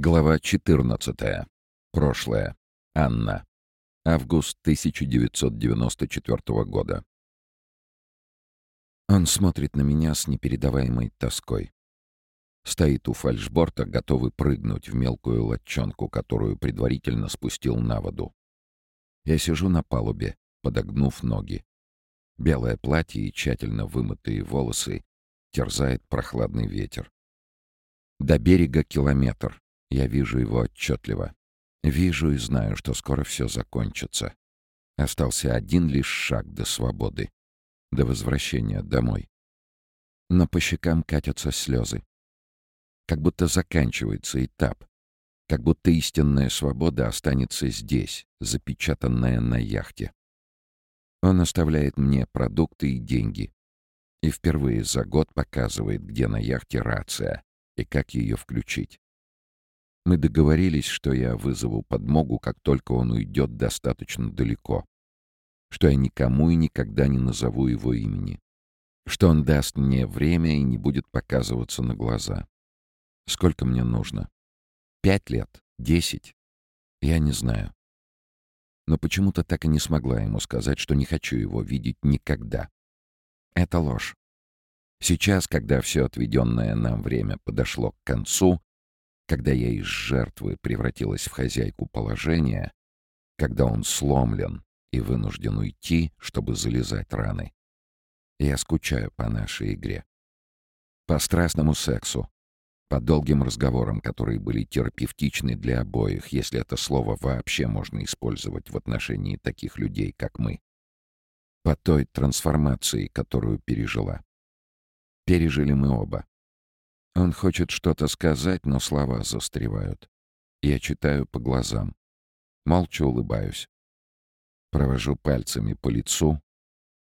Глава 14. Прошлое. Анна. Август 1994 года. Он смотрит на меня с непередаваемой тоской. Стоит у фальшборта, готовый прыгнуть в мелкую лодчонку, которую предварительно спустил на воду. Я сижу на палубе, подогнув ноги. Белое платье и тщательно вымытые волосы терзает прохладный ветер. До берега километр, я вижу его отчетливо. Вижу и знаю, что скоро все закончится. Остался один лишь шаг до свободы, до возвращения домой. Но по щекам катятся слезы. Как будто заканчивается этап. Как будто истинная свобода останется здесь, запечатанная на яхте. Он оставляет мне продукты и деньги. И впервые за год показывает, где на яхте рация и как ее включить. Мы договорились, что я вызову подмогу, как только он уйдет достаточно далеко. Что я никому и никогда не назову его имени. Что он даст мне время и не будет показываться на глаза. Сколько мне нужно? Пять лет? Десять? Я не знаю. Но почему-то так и не смогла ему сказать, что не хочу его видеть никогда. Это ложь. Сейчас, когда все отведенное нам время подошло к концу, когда я из жертвы превратилась в хозяйку положения, когда он сломлен и вынужден уйти, чтобы залезать раны. Я скучаю по нашей игре. По страстному сексу, по долгим разговорам, которые были терапевтичны для обоих, если это слово вообще можно использовать в отношении таких людей, как мы. По той трансформации, которую пережила. Пережили мы оба. Он хочет что-то сказать, но слова застревают. Я читаю по глазам. Молча улыбаюсь. Провожу пальцами по лицу,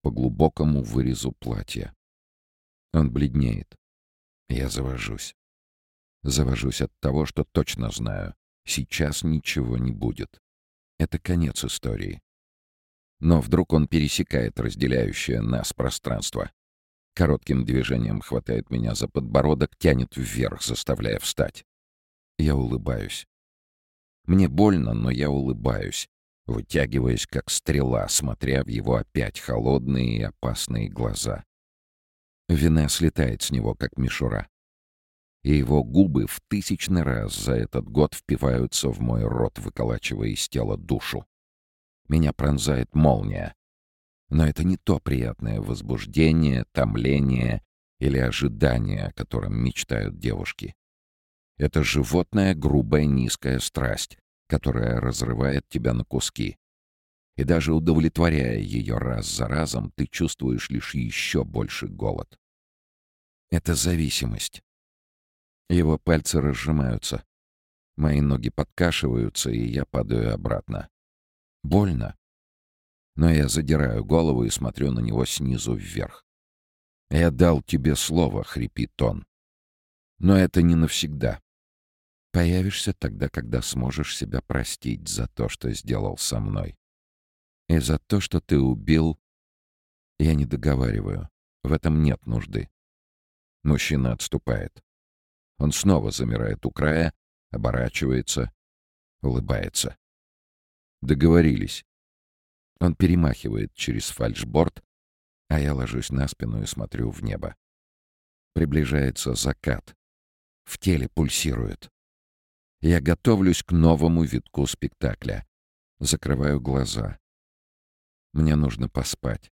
по глубокому вырезу платья. Он бледнеет. Я завожусь. Завожусь от того, что точно знаю. Сейчас ничего не будет. Это конец истории. Но вдруг он пересекает разделяющее нас пространство. Коротким движением хватает меня за подбородок, тянет вверх, заставляя встать. Я улыбаюсь. Мне больно, но я улыбаюсь, вытягиваясь как стрела, смотря в его опять холодные и опасные глаза. Вина слетает с него, как мишура. И его губы в тысячный раз за этот год впиваются в мой рот, выколачивая из тела душу. Меня пронзает молния, но это не то приятное возбуждение, томление или ожидание, о котором мечтают девушки. Это животная грубая низкая страсть, которая разрывает тебя на куски. И даже удовлетворяя ее раз за разом, ты чувствуешь лишь еще больше голод. Это зависимость. Его пальцы разжимаются. Мои ноги подкашиваются, и я падаю обратно. Больно но я задираю голову и смотрю на него снизу вверх. «Я дал тебе слово», — хрипит он. «Но это не навсегда. Появишься тогда, когда сможешь себя простить за то, что сделал со мной. И за то, что ты убил...» Я не договариваю. В этом нет нужды. Мужчина отступает. Он снова замирает у края, оборачивается, улыбается. Договорились. Он перемахивает через фальшборд, а я ложусь на спину и смотрю в небо. Приближается закат. В теле пульсирует. Я готовлюсь к новому витку спектакля. Закрываю глаза. Мне нужно поспать.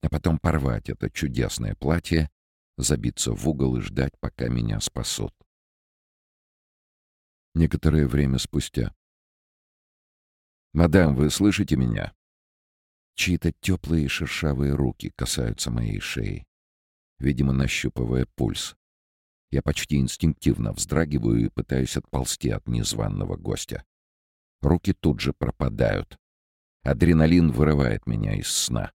А потом порвать это чудесное платье, забиться в угол и ждать, пока меня спасут. Некоторое время спустя. «Мадам, вы слышите меня?» Чьи-то теплые шершавые руки касаются моей шеи, видимо, нащупывая пульс. Я почти инстинктивно вздрагиваю и пытаюсь отползти от незваного гостя. Руки тут же пропадают. Адреналин вырывает меня из сна.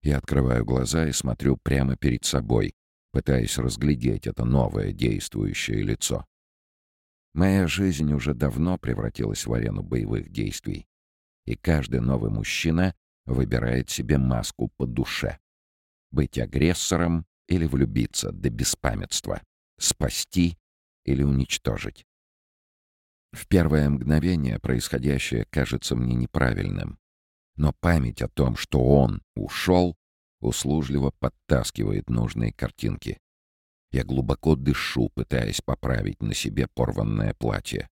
Я открываю глаза и смотрю прямо перед собой, пытаясь разглядеть это новое действующее лицо. Моя жизнь уже давно превратилась в арену боевых действий, и каждый новый мужчина выбирает себе маску по душе. Быть агрессором или влюбиться до беспамятства. Спасти или уничтожить. В первое мгновение происходящее кажется мне неправильным. Но память о том, что он ушел, услужливо подтаскивает нужные картинки. Я глубоко дышу, пытаясь поправить на себе порванное платье.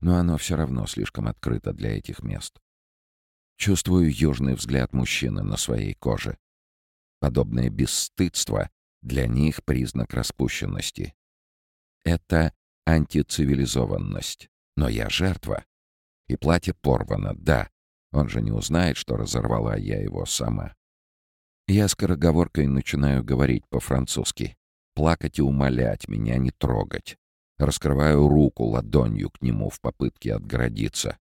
Но оно все равно слишком открыто для этих мест. Чувствую южный взгляд мужчины на своей коже. Подобное бесстыдство для них признак распущенности. Это антицивилизованность. Но я жертва. И платье порвано, да. Он же не узнает, что разорвала я его сама. Я скороговоркой начинаю говорить по-французски. Плакать и умолять меня не трогать. Раскрываю руку ладонью к нему в попытке отгородиться.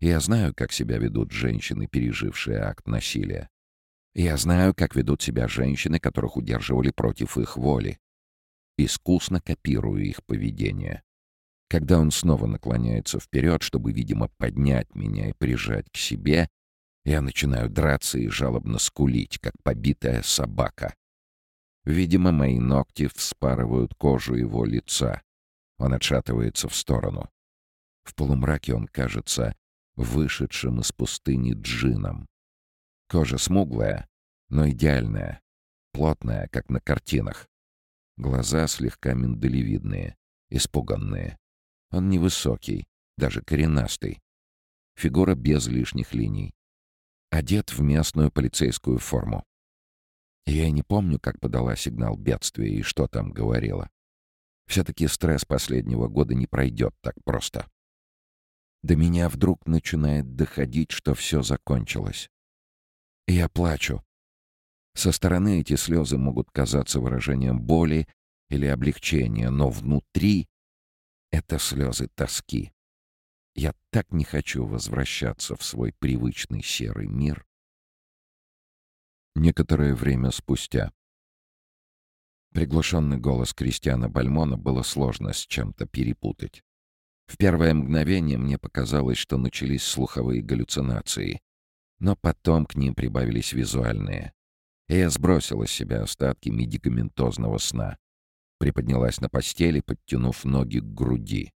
Я знаю, как себя ведут женщины, пережившие акт насилия. Я знаю, как ведут себя женщины, которых удерживали против их воли. Искусно копирую их поведение. Когда он снова наклоняется вперед, чтобы, видимо, поднять меня и прижать к себе, я начинаю драться и жалобно скулить, как побитая собака. Видимо, мои ногти вспарывают кожу его лица. Он отшатывается в сторону. В полумраке он кажется вышедшим из пустыни джином. Кожа смуглая, но идеальная, плотная, как на картинах. Глаза слегка миндалевидные, испуганные. Он невысокий, даже коренастый. Фигура без лишних линий. Одет в местную полицейскую форму. Я не помню, как подала сигнал бедствия и что там говорила. Все-таки стресс последнего года не пройдет так просто. До меня вдруг начинает доходить, что все закончилось. я плачу. Со стороны эти слезы могут казаться выражением боли или облегчения, но внутри это слезы тоски. Я так не хочу возвращаться в свой привычный серый мир. Некоторое время спустя. Приглушенный голос Кристиана Бальмона было сложно с чем-то перепутать. В первое мгновение мне показалось, что начались слуховые галлюцинации, но потом к ним прибавились визуальные. И я сбросила с себя остатки медикаментозного сна приподнялась на постели, подтянув ноги к груди.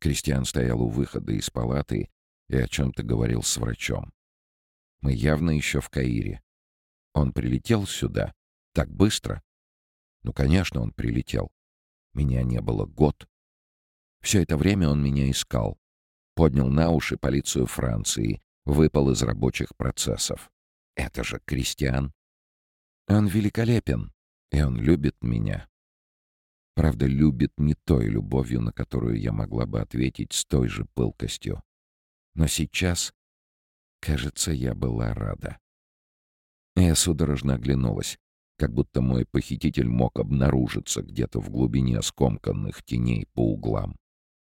Кристиан стоял у выхода из палаты и о чем-то говорил с врачом. Мы явно еще в Каире. Он прилетел сюда? Так быстро? Ну, конечно, он прилетел. Меня не было год. Все это время он меня искал. Поднял на уши полицию Франции, выпал из рабочих процессов. Это же Кристиан. Он великолепен, и он любит меня. Правда, любит не той любовью, на которую я могла бы ответить с той же пылкостью. Но сейчас, кажется, я была рада. Я судорожно оглянулась, как будто мой похититель мог обнаружиться где-то в глубине скомканных теней по углам,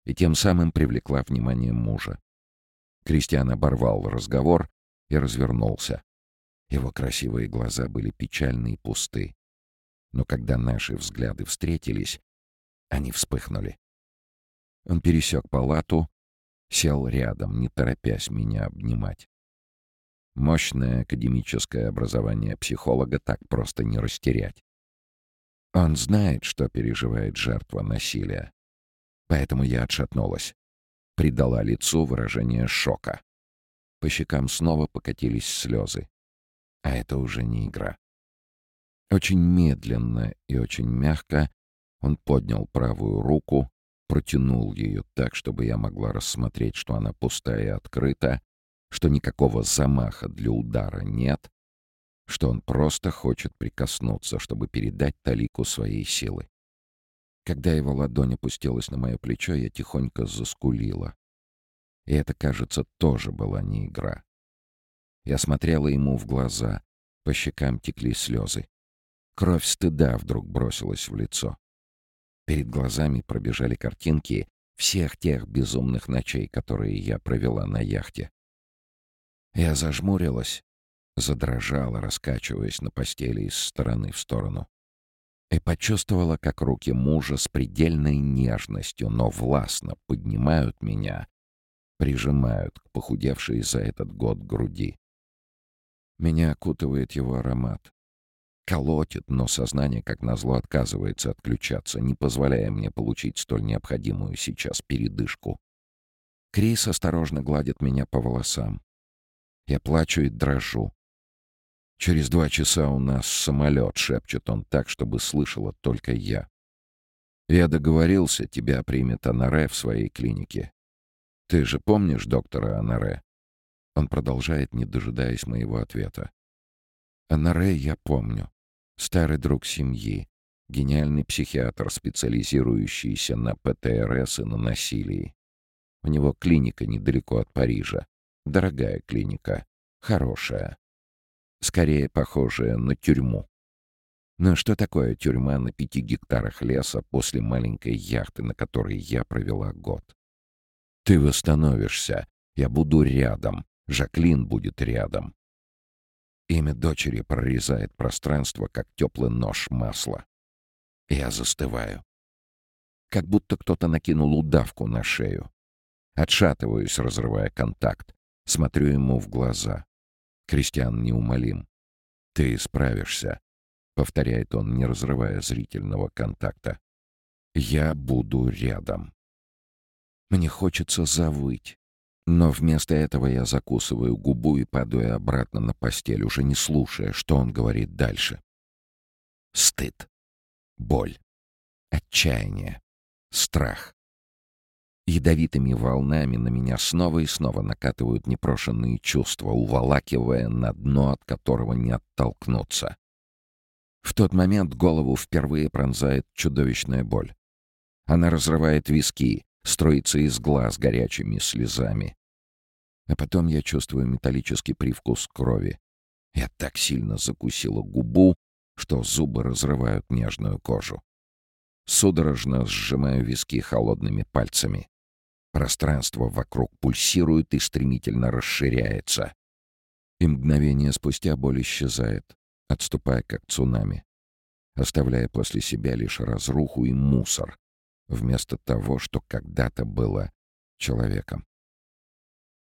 и тем самым привлекла внимание мужа. Кристиан оборвал разговор и развернулся. Его красивые глаза были печальны и пусты. Но когда наши взгляды встретились, они вспыхнули. Он пересек палату, сел рядом, не торопясь меня обнимать. Мощное академическое образование психолога так просто не растерять. Он знает, что переживает жертва насилия. Поэтому я отшатнулась. Придала лицу выражение шока. По щекам снова покатились слезы. А это уже не игра. Очень медленно и очень мягко он поднял правую руку, протянул ее так, чтобы я могла рассмотреть, что она пустая и открыта, что никакого замаха для удара нет, что он просто хочет прикоснуться, чтобы передать талику своей силы. Когда его ладонь опустилась на мое плечо, я тихонько заскулила. И это, кажется, тоже была не игра. Я смотрела ему в глаза, по щекам текли слезы. Кровь стыда вдруг бросилась в лицо. Перед глазами пробежали картинки всех тех безумных ночей, которые я провела на яхте. Я зажмурилась, задрожала, раскачиваясь на постели из стороны в сторону. И почувствовала, как руки мужа с предельной нежностью, но властно поднимают меня, прижимают к похудевшей за этот год груди. Меня окутывает его аромат. Колотит, но сознание, как назло, отказывается отключаться, не позволяя мне получить столь необходимую сейчас передышку. Крис осторожно гладит меня по волосам. Я плачу и дрожу. «Через два часа у нас самолет», — шепчет он так, чтобы слышала только я. «Я договорился, тебя примет Анаре в своей клинике. Ты же помнишь доктора Анаре?» Он продолжает, не дожидаясь моего ответа. Анаре я помню. Старый друг семьи. Гениальный психиатр, специализирующийся на ПТРС и на насилии. У него клиника недалеко от Парижа. Дорогая клиника. Хорошая. Скорее похожая на тюрьму. Но что такое тюрьма на пяти гектарах леса после маленькой яхты, на которой я провела год? Ты восстановишься. Я буду рядом. Жаклин будет рядом. Имя дочери прорезает пространство, как теплый нож масла. Я застываю. Как будто кто-то накинул удавку на шею. Отшатываюсь, разрывая контакт. Смотрю ему в глаза. Кристиан неумолим. «Ты справишься», — повторяет он, не разрывая зрительного контакта. «Я буду рядом». Мне хочется завыть. Но вместо этого я закусываю губу и падаю обратно на постель, уже не слушая, что он говорит дальше. Стыд, боль, отчаяние, страх. Ядовитыми волнами на меня снова и снова накатывают непрошенные чувства, уволакивая на дно, от которого не оттолкнуться. В тот момент голову впервые пронзает чудовищная боль. Она разрывает виски, строится из глаз горячими слезами. А потом я чувствую металлический привкус крови. Я так сильно закусила губу, что зубы разрывают нежную кожу. Судорожно сжимаю виски холодными пальцами. Пространство вокруг пульсирует и стремительно расширяется. И мгновение спустя боль исчезает, отступая как цунами, оставляя после себя лишь разруху и мусор, вместо того, что когда-то было человеком.